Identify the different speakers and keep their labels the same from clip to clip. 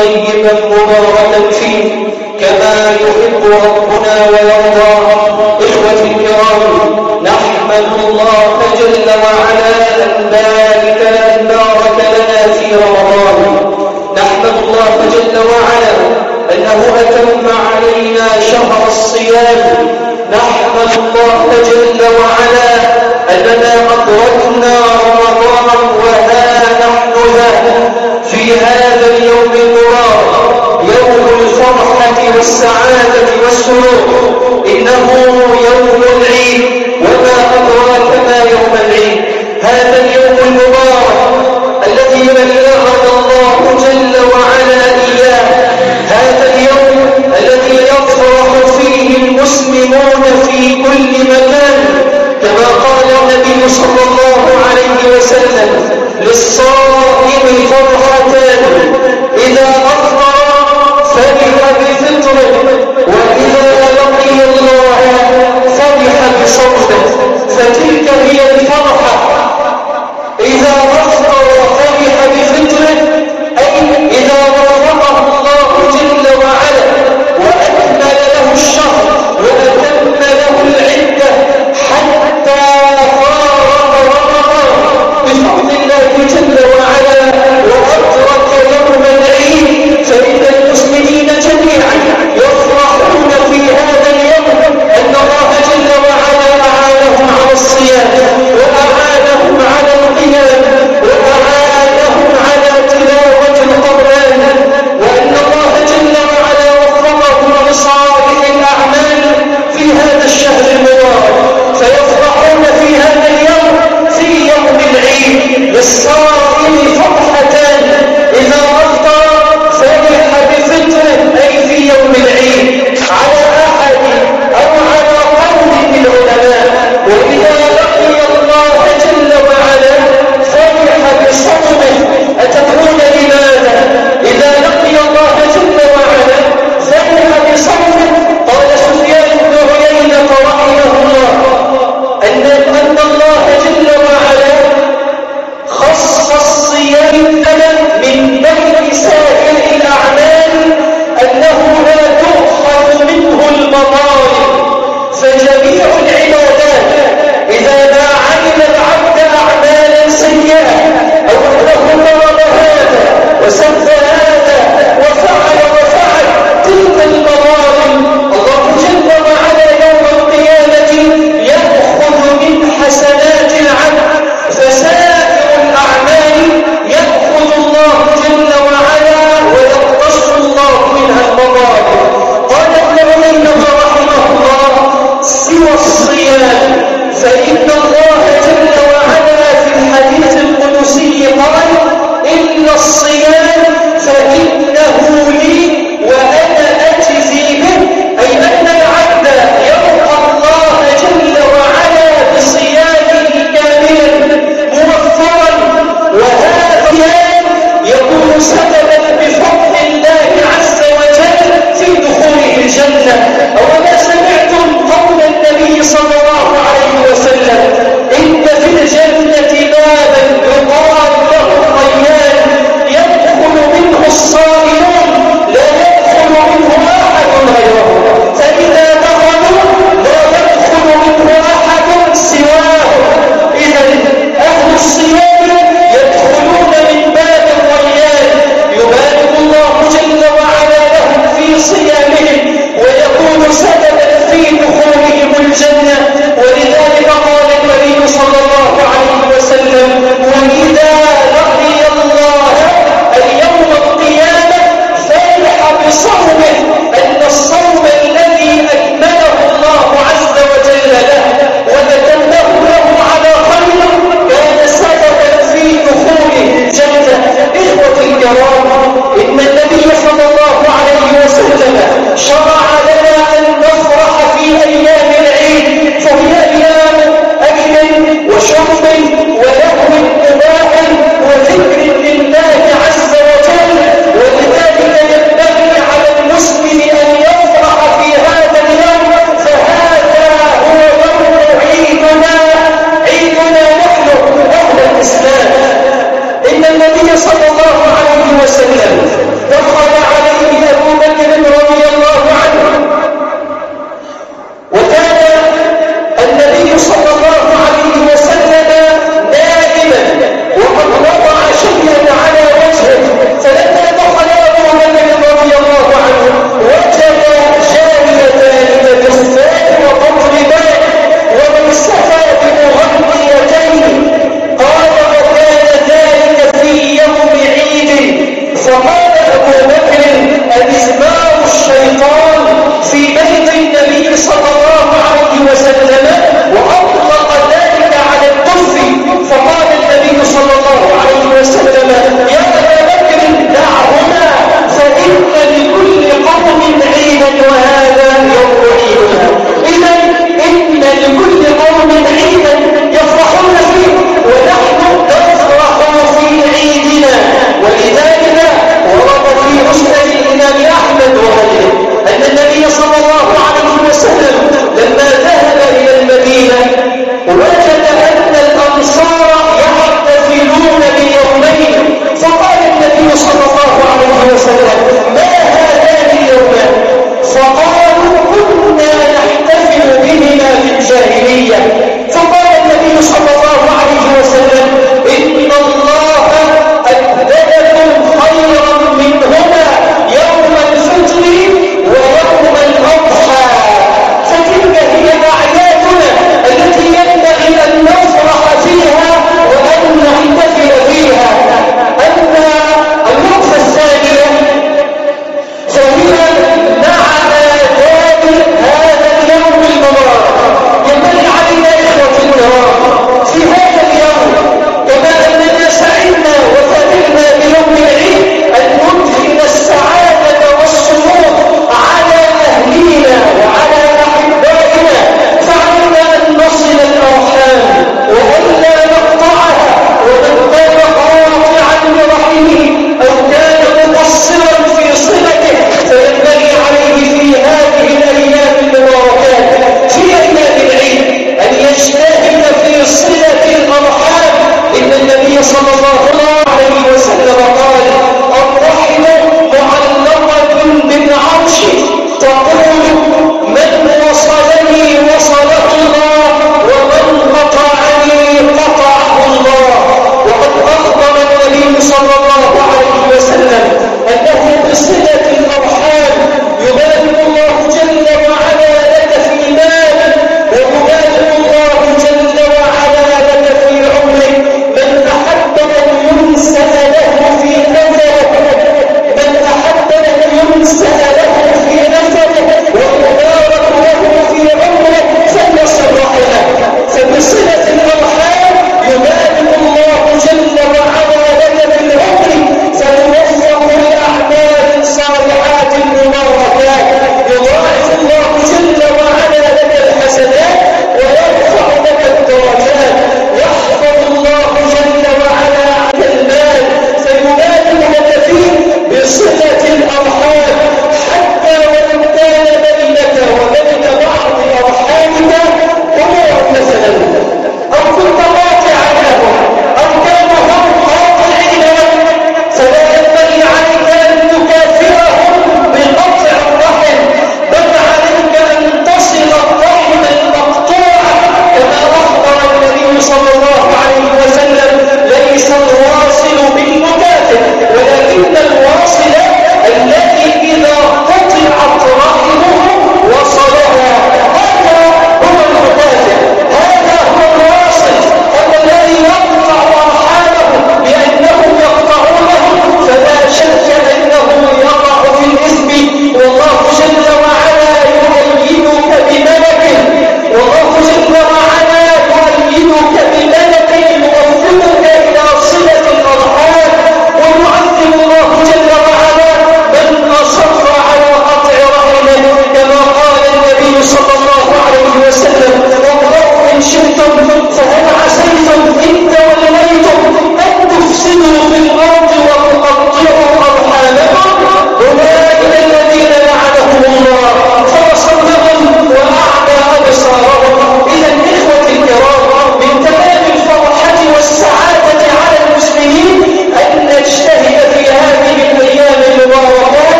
Speaker 1: طيبا مباركا فيه كما يحب ربنا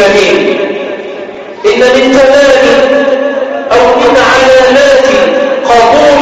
Speaker 1: الكريم. إن من تمام أو من علامات قبول